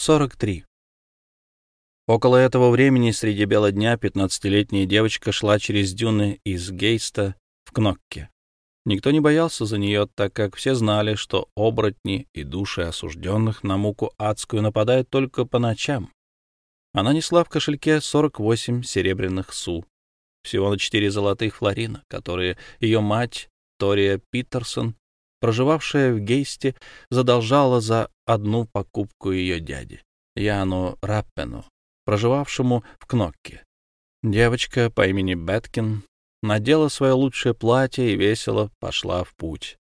43. Около этого времени среди бела дня пятнадцатилетняя девочка шла через дюны из Гейста в Кнокке. Никто не боялся за нее, так как все знали, что оборотни и души осужденных на муку адскую нападают только по ночам. Она несла в кошельке 48 серебряных су, всего на четыре золотых флорина, которые ее мать, Тория Питерсон, проживавшая в Гейсте, задолжала за одну покупку ее дяди, Яну Раппену, проживавшему в Кнокке. Девочка по имени Беткин надела свое лучшее платье и весело пошла в путь.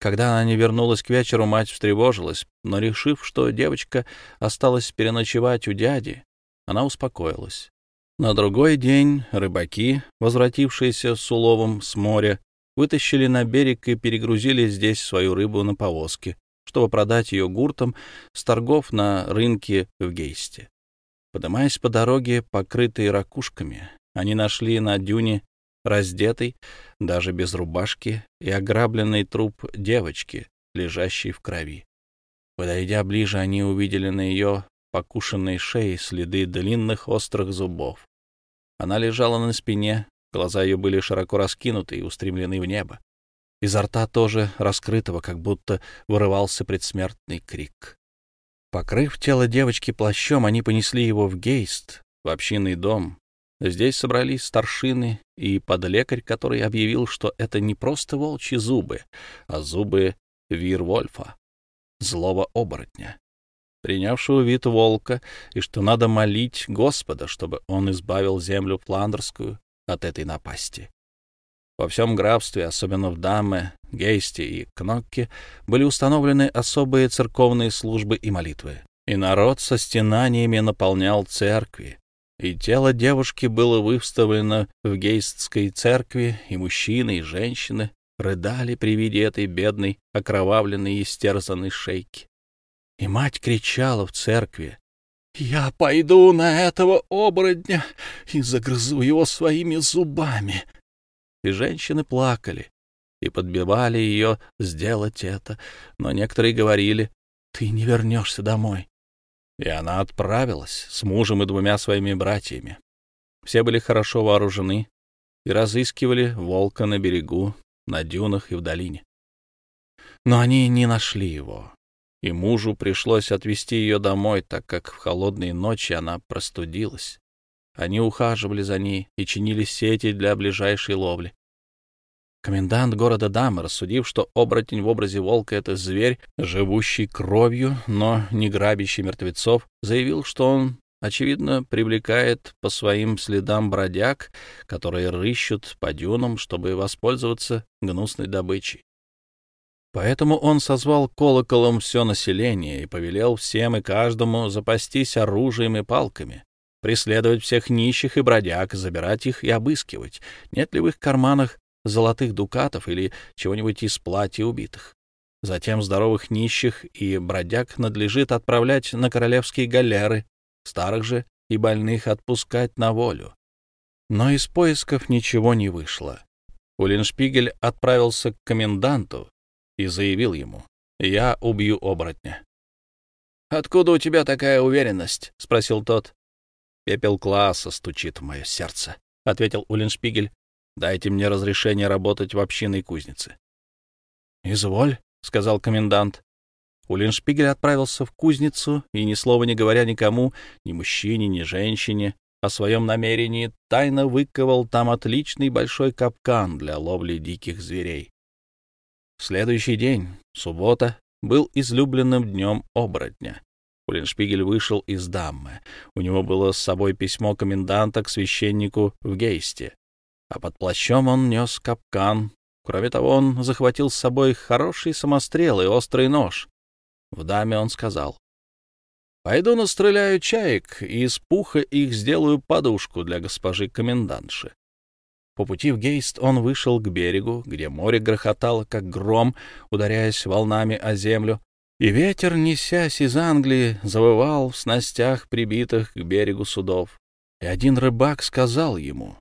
Когда она не вернулась к вечеру, мать встревожилась, но, решив, что девочка осталась переночевать у дяди, она успокоилась. На другой день рыбаки, возвратившиеся с уловом с моря, вытащили на берег и перегрузили здесь свою рыбу на повозки, чтобы продать ее гуртом с торгов на рынке в Гейсте. Поднимаясь по дороге, покрытой ракушками, они нашли на дюне раздетый, даже без рубашки, и ограбленный труп девочки, лежащей в крови. Подойдя ближе, они увидели на ее покушенной шее следы длинных острых зубов. Она лежала на спине, глаза ее были широко раскинуты и устремлены в небо. Изо рта тоже раскрытого, как будто вырывался предсмертный крик. Покрыв тело девочки плащом, они понесли его в Гейст, в общинный дом, Здесь собрались старшины и подлекарь, который объявил, что это не просто волчьи зубы, а зубы Вирвольфа, злого оборотня, принявшего вид волка, и что надо молить Господа, чтобы он избавил землю Фландерскую от этой напасти. Во всем графстве, особенно в Даме, Гейсте и Кнокке, были установлены особые церковные службы и молитвы, и народ со стенаниями наполнял церкви, и тело девушки было выставлено в гейстской церкви, и мужчины, и женщины рыдали при виде этой бедной, окровавленной и истерзанной шейки. И мать кричала в церкви, «Я пойду на этого оборотня и загрызу его своими зубами!» И женщины плакали и подбивали ее сделать это, но некоторые говорили, «Ты не вернешься домой, и она отправилась с мужем и двумя своими братьями. Все были хорошо вооружены и разыскивали волка на берегу, на дюнах и в долине. Но они не нашли его, и мужу пришлось отвезти ее домой, так как в холодные ночи она простудилась. Они ухаживали за ней и чинили сети для ближайшей ловли. Комендант города Дама, рассудив, что оборотень в образе волка — это зверь, живущий кровью, но не грабящий мертвецов, заявил, что он, очевидно, привлекает по своим следам бродяг, которые рыщут по дюнам, чтобы воспользоваться гнусной добычей. Поэтому он созвал колоколом все население и повелел всем и каждому запастись оружием и палками, преследовать всех нищих и бродяг, забирать их и обыскивать, нет ли в их карманах золотых дукатов или чего-нибудь из платья убитых. Затем здоровых нищих и бродяг надлежит отправлять на королевские галеры, старых же и больных отпускать на волю. Но из поисков ничего не вышло. Улиншпигель отправился к коменданту и заявил ему, «Я убью оборотня». «Откуда у тебя такая уверенность?» — спросил тот. «Пепел класса стучит в мое сердце», — ответил Улиншпигель. Дайте мне разрешение работать в общинной кузнице. — Изволь, — сказал комендант. Улиншпигель отправился в кузницу и, ни слова не говоря никому, ни мужчине, ни женщине, о своем намерении, тайно выковал там отличный большой капкан для ловли диких зверей. Следующий день, суббота, был излюбленным днем оборотня. Улиншпигель вышел из даммы. У него было с собой письмо коменданта к священнику в Гейсте а под плащом он нес капкан. Кроме того, он захватил с собой хороший самострел и острый нож. В даме он сказал, «Пойду настреляю чаек и из пуха их сделаю подушку для госпожи комендантши». По пути в Гейст он вышел к берегу, где море грохотало, как гром, ударяясь волнами о землю, и ветер, несясь из Англии, завывал в снастях, прибитых к берегу судов. И один рыбак сказал ему,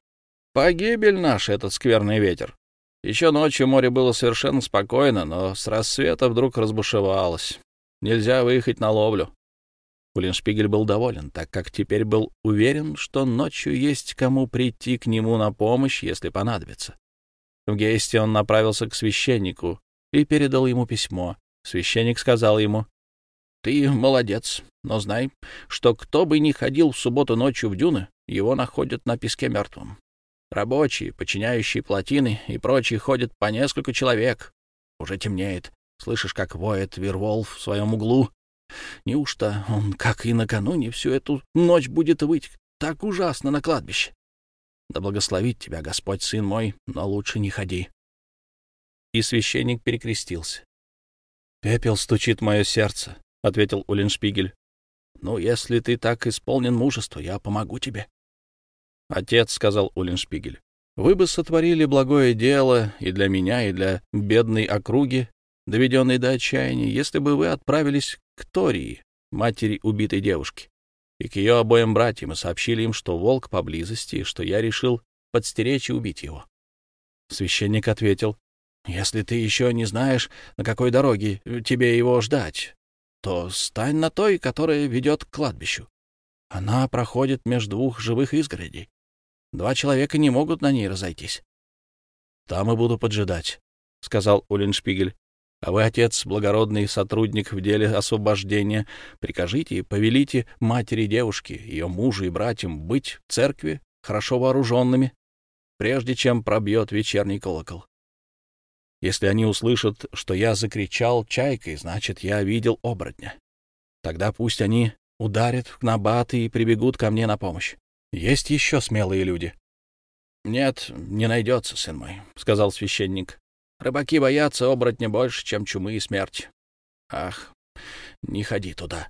Погибель наш этот скверный ветер. Еще ночью море было совершенно спокойно, но с рассвета вдруг разбушевалось. Нельзя выехать на ловлю. Уллиншпигель был доволен, так как теперь был уверен, что ночью есть кому прийти к нему на помощь, если понадобится. В Гейсте он направился к священнику и передал ему письмо. Священник сказал ему, «Ты молодец, но знай, что кто бы ни ходил в субботу ночью в дюны, его находят на песке мертвым. Рабочие, подчиняющие плотины и прочие ходят по несколько человек. Уже темнеет. Слышишь, как воет Верволф в своем углу? Неужто он, как и накануне, всю эту ночь будет выть так ужасно на кладбище? Да благословит тебя Господь, сын мой, но лучше не ходи. И священник перекрестился. «Пепел стучит мое сердце», — ответил Уллиншпигель. «Ну, если ты так исполнен мужества, я помогу тебе». «Отец», — сказал Уллиншпигель, — «вы бы сотворили благое дело и для меня, и для бедной округи, доведенной до отчаяния, если бы вы отправились к Тории, матери убитой девушки, и к ее обоим братьям, и сообщили им, что волк поблизости, и что я решил подстеречь и убить его. Священник ответил, «Если ты еще не знаешь, на какой дороге тебе его ждать, то стань на той, которая ведет к кладбищу. Она проходит между двух живых изгородей. Два человека не могут на ней разойтись. — Там и буду поджидать, — сказал Уллиншпигель. А вы, отец, благородный сотрудник в деле освобождения, прикажите и повелите матери девушки, ее мужу и братьям быть в церкви хорошо вооруженными, прежде чем пробьет вечерний колокол. Если они услышат, что я закричал чайкой, значит, я видел оборотня. Тогда пусть они ударят в набаты и прибегут ко мне на помощь. Есть еще смелые люди. — Нет, не найдется, сын мой, — сказал священник. Рыбаки боятся оборотня больше, чем чумы и смерть. Ах, не ходи туда.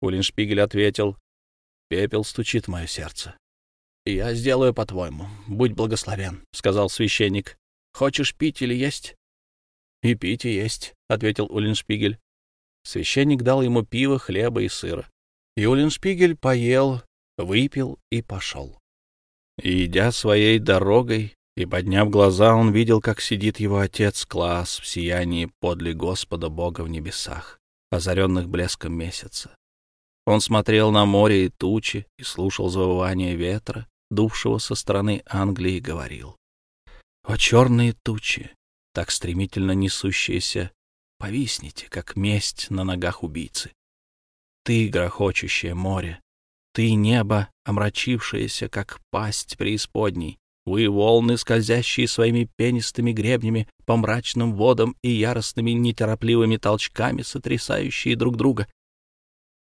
Улиншпигель ответил. Пепел стучит в мое сердце. Я сделаю по-твоему. Будь благословен, сказал священник. Хочешь пить или есть? И пить и есть, ответил Улиншпигель. Священник дал ему пиво, хлеба и сыра. И Улиншпигель поел, выпил и пошел. И, идя своей дорогой, и, подняв глаза, он видел, как сидит его отец Класс в сиянии подле Господа Бога в небесах, озаренных блеском месяца. Он смотрел на море и тучи и слушал завывание ветра, дувшего со стороны Англии, и говорил. «О, черные тучи, так стремительно несущиеся, повисните, как месть на ногах убийцы. Ты, грохочущее море, ты, небо, омрачившееся, как пасть преисподней, вы — волны, скользящие своими пенистыми гребнями по мрачным водам и яростными неторопливыми толчками, сотрясающие друг друга.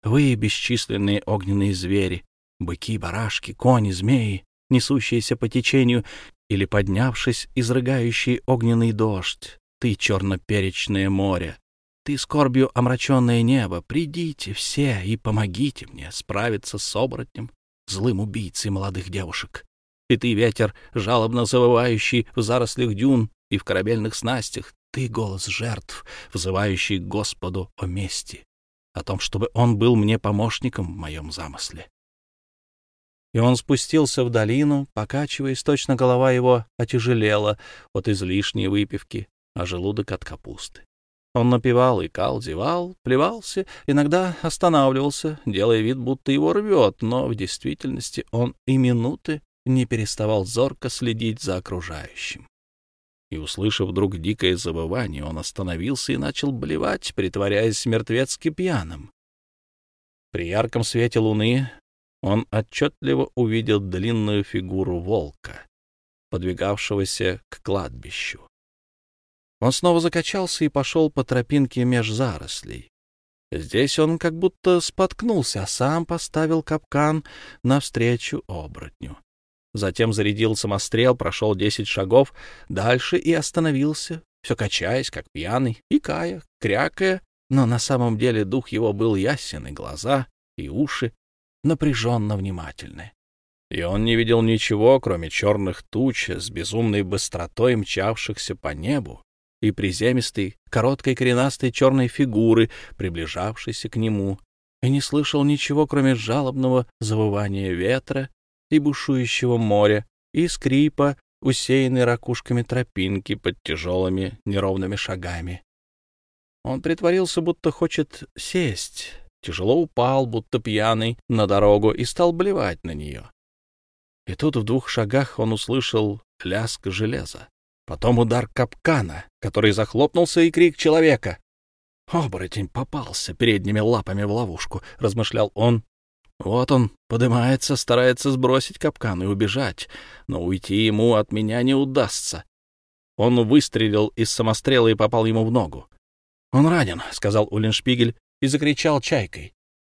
Вы — бесчисленные огненные звери, быки, барашки, кони, змеи, несущиеся по течению или поднявшись, изрыгающие огненный дождь. Ты — черноперечное море, ты — скорбью омраченное небо. Придите все и помогите мне справиться с оборотнем, злым убийцей молодых девушек и ты, ветер, жалобно завывающий в зарослях дюн и в корабельных снастях, ты — голос жертв, взывающий Господу о мести, о том, чтобы он был мне помощником в моем замысле. И он спустился в долину, покачиваясь, точно голова его отяжелела от излишней выпивки, а желудок от капусты. Он напевал, икал, зевал, плевался, иногда останавливался, делая вид, будто его рвет, но в действительности он и минуты не переставал зорко следить за окружающим. И, услышав вдруг дикое забывание, он остановился и начал блевать, притворяясь мертвецки пьяным. При ярком свете луны он отчетливо увидел длинную фигуру волка, подвигавшегося к кладбищу. Он снова закачался и пошел по тропинке меж зарослей. Здесь он как будто споткнулся, а сам поставил капкан навстречу оборотню. Затем зарядил самострел, прошел десять шагов дальше и остановился, все качаясь, как пьяный, и кая, крякая, но на самом деле дух его был ясен, и глаза, и уши напряженно внимательны. И он не видел ничего, кроме черных туч с безумной быстротой мчавшихся по небу и приземистой, короткой коренастой черной фигуры, приближавшейся к нему, и не слышал ничего, кроме жалобного завывания ветра и бушующего моря, и скрипа, усеянной ракушками тропинки под тяжелыми неровными шагами. Он притворился, будто хочет сесть, тяжело упал, будто пьяный, на дорогу и стал блевать на нее. И тут в двух шагах он услышал лязг железа. Потом удар капкана, который захлопнулся, и крик человека. «Оборотень попался передними лапами в ловушку», — размышлял он. «Вот он поднимается, старается сбросить капкан и убежать, но уйти ему от меня не удастся». Он выстрелил из самострела и попал ему в ногу. «Он ранен», — сказал Уллиншпигель и закричал чайкой.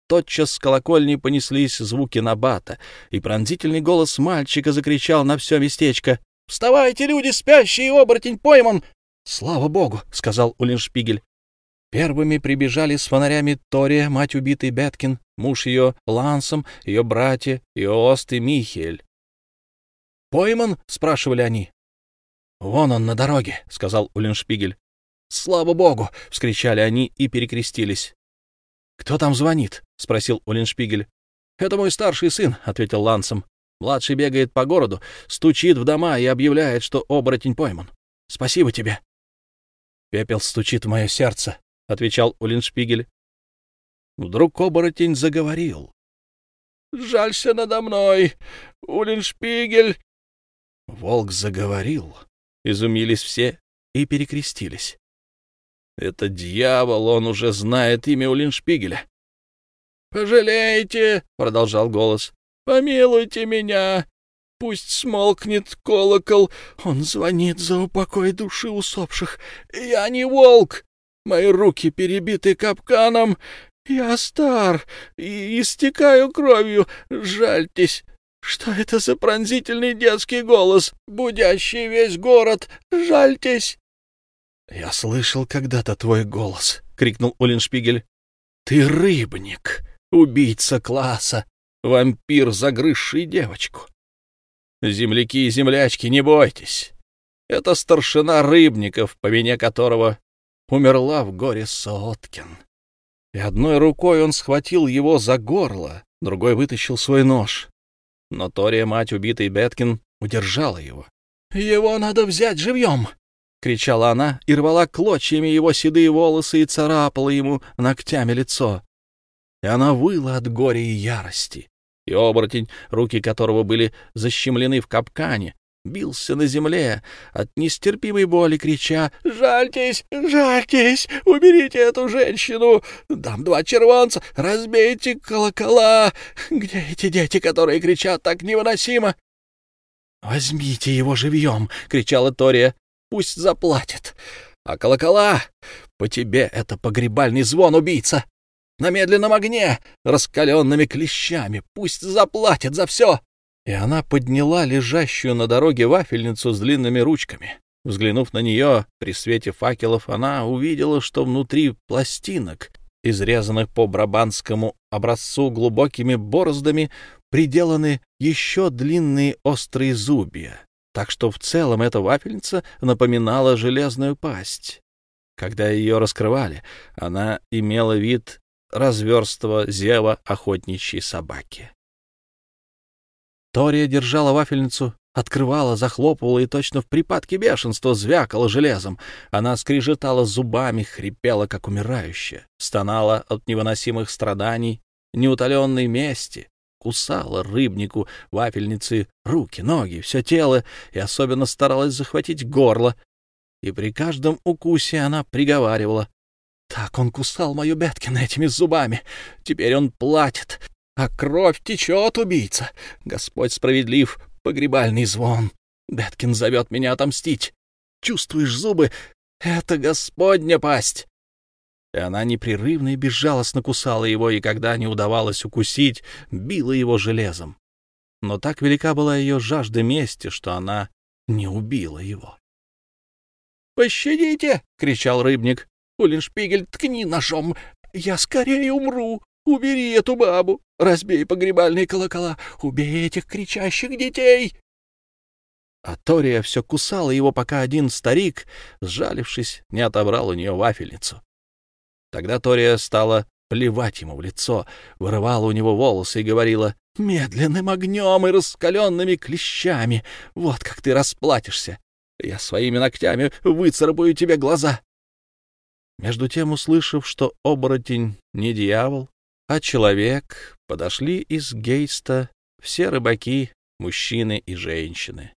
Тотчас с колокольни понеслись звуки набата, и пронзительный голос мальчика закричал на все местечко. «Вставайте, люди, спящие, оборотень пойман!» «Слава богу!» — сказал Уллиншпигель. Первыми прибежали с фонарями Тория, мать убитой Беткин, муж ее Лансом, ее братья Иост и Михель. «Пойман?» — спрашивали они. «Вон он на дороге», — сказал Уллиншпигель. «Слава богу!» — вскричали они и перекрестились. «Кто там звонит?» — спросил Уллиншпигель. «Это мой старший сын», — ответил Лансом. «Младший бегает по городу, стучит в дома и объявляет, что оборотень пойман. Спасибо тебе». «Пепел стучит в мое сердце», — отвечал Уллиншпигель. Вдруг оборотень заговорил. «Жалься надо мной, Уллиншпигель!» Волк заговорил. Изумились все и перекрестились. Это дьявол, он уже знает имя Улиншпигеля. «Пожалейте», — продолжал голос, — «помилуйте меня. Пусть смолкнет колокол, он звонит за упокой души усопших. Я не волк, мои руки перебиты капканом, я стар и истекаю кровью, жальтесь». Что это за пронзительный детский голос, будящий весь город? Жальтесь! «Я слышал когда-то твой голос», — крикнул Уллиншпигель. «Ты рыбник, убийца класса, вампир, загрызший девочку. Земляки и землячки, не бойтесь. Это старшина рыбников, по вине которого умерла в горе Сооткин». И одной рукой он схватил его за горло, другой вытащил свой нож. Но Тория, мать убитой Беткин, удержала его. «Его надо взять живьем!» — кричала она и рвала клочьями его седые волосы и царапала ему ногтями лицо. И она выла от горя и ярости. И оборотень, руки которого были защемлены в капкане, бился на земле от нестерпимой боли, крича «Жальтесь! Жальтесь! Уберите эту женщину! Дам два червонца! Разбейте колокола! Где эти дети, которые кричат так невыносимо?» «Возьмите его живьем!» — кричала Тория пусть заплатит. А колокола? По тебе это погребальный звон, убийца. На медленном огне, раскаленными клещами, пусть заплатит за все. И она подняла лежащую на дороге вафельницу с длинными ручками. Взглянув на нее при свете факелов, она увидела, что внутри пластинок, изрезанных по брабанскому образцу глубокими бороздами, приделаны еще длинные острые зубья так что в целом эта вафельница напоминала железную пасть. Когда ее раскрывали, она имела вид разверстого зева охотничьей собаки. Тория держала вафельницу, открывала, захлопывала и точно в припадке бешенства звякала железом. Она скрежетала зубами, хрипела, как умирающая, стонала от невыносимых страданий, неутоленной мести, кусала рыбнику, вафельницы, руки, ноги, все тело и особенно старалась захватить горло. И при каждом укусе она приговаривала. «Так он кусал мою Беткина этими зубами. Теперь он платит. А кровь течет, убийца. Господь справедлив, погребальный звон. Беткин зовет меня отомстить. Чувствуешь зубы? Это Господня пасть и она непрерывно и безжалостно кусала его, и когда не удавалось укусить, била его железом. Но так велика была ее жажда мести, что она не убила его. «Пощадите!» — кричал рыбник. «Улиншпигель, ткни ножом! Я скорее умру! Убери эту бабу! Разбей погребальные колокола! Убей этих кричащих детей!» А Тория все кусала его, пока один старик, сжалившись, не отобрал у нее вафельницу. Тогда Тория стала плевать ему в лицо, вырывала у него волосы и говорила «Медленным огнем и раскаленными клещами, вот как ты расплатишься! Я своими ногтями выцарапаю тебе глаза!» Между тем, услышав, что оборотень не дьявол, а человек подошли из Гейста все рыбаки, мужчины и женщины.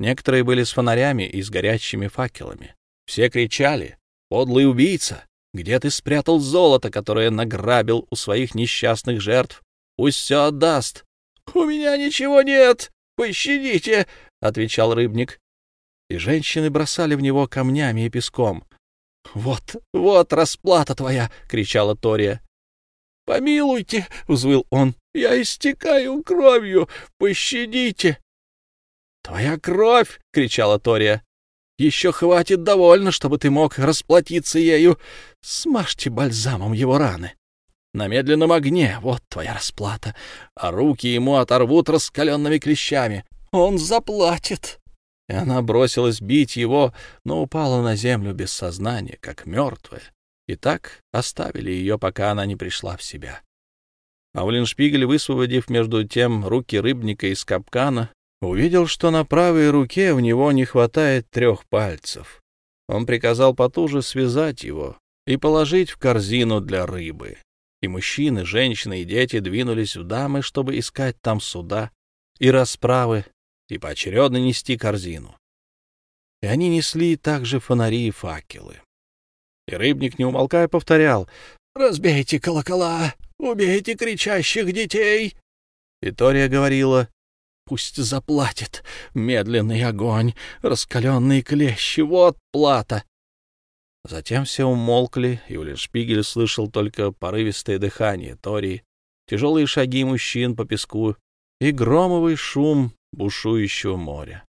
Некоторые были с фонарями и с горящими факелами. Все кричали «Подлый убийца! Где ты спрятал золото, которое награбил у своих несчастных жертв? Пусть все отдаст!» «У меня ничего нет! Пощадите!» — отвечал рыбник. И женщины бросали в него камнями и песком. «Вот, вот расплата твоя!» — кричала Тория. «Помилуйте!» — взвыл он. «Я истекаю кровью! Пощадите!» «Твоя кровь!» — кричала Тория. «Еще хватит довольно, чтобы ты мог расплатиться ею. Смажьте бальзамом его раны. На медленном огне — вот твоя расплата, а руки ему оторвут раскаленными клещами. Он заплатит!» И она бросилась бить его, но упала на землю без сознания, как мертвая. И так оставили ее, пока она не пришла в себя. А Уллиншпигель, высвободив между тем руки рыбника из капкана, увидел, что на правой руке у него не хватает трех пальцев. Он приказал потуже связать его и положить в корзину для рыбы. И мужчины, женщины и дети двинулись в дамы, чтобы искать там суда и расправы, и поочередно нести корзину. И они несли также фонари и факелы. И рыбник, не умолкая, повторял «Разбейте колокола, убейте кричащих детей!» И Тория говорила Пусть заплатит. Медленный огонь, раскаленные клещи — вот плата. Затем все умолкли, и Уллиншпигель слышал только порывистое дыхание Тори, тяжелые шаги мужчин по песку и громовый шум бушующего моря.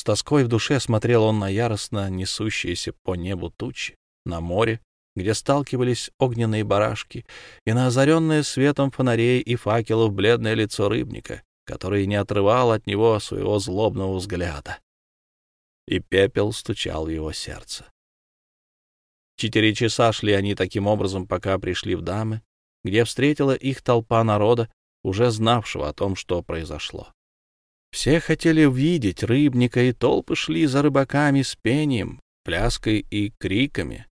С тоской в душе смотрел он на яростно несущиеся по небу тучи, на море, где сталкивались огненные барашки, и на озаренное светом фонарей и факелов бледное лицо рыбника, который не отрывал от него своего злобного взгляда. И пепел стучал в его сердце. Четыре часа шли они таким образом, пока пришли в дамы, где встретила их толпа народа, уже знавшего о том, что произошло. Все хотели увидеть рыбника, и толпы шли за рыбаками с пением, пляской и криками,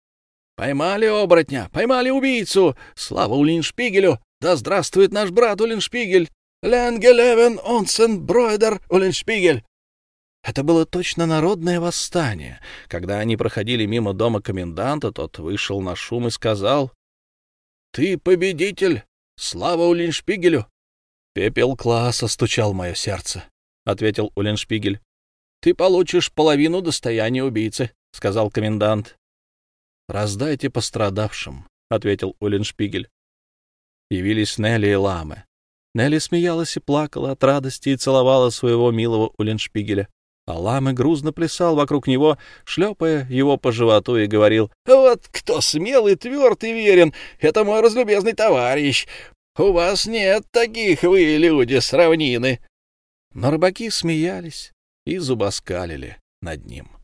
«Поймали оборотня! Поймали убийцу! Слава Улиншпигелю! Да здравствует наш брат Улиншпигель! Ленгелевен Онсен Бройдер Улиншпигель!» Это было точно народное восстание. Когда они проходили мимо дома коменданта, тот вышел на шум и сказал, «Ты победитель! Слава Улиншпигелю!» «Пепел класса стучал мое сердце», — ответил Улиншпигель. «Ты получишь половину достояния убийцы», — сказал комендант. «Раздайте пострадавшим», — ответил Уллиншпигель. Явились Нелли и Ламы. Нелли смеялась и плакала от радости и целовала своего милого Уллиншпигеля. А Ламы грузно плясал вокруг него, шлепая его по животу, и говорил, «Вот кто смелый, тверд и верен, это мой разлюбезный товарищ. У вас нет таких вы, люди, с равнины». Но рыбаки смеялись и зубоскалили над ним.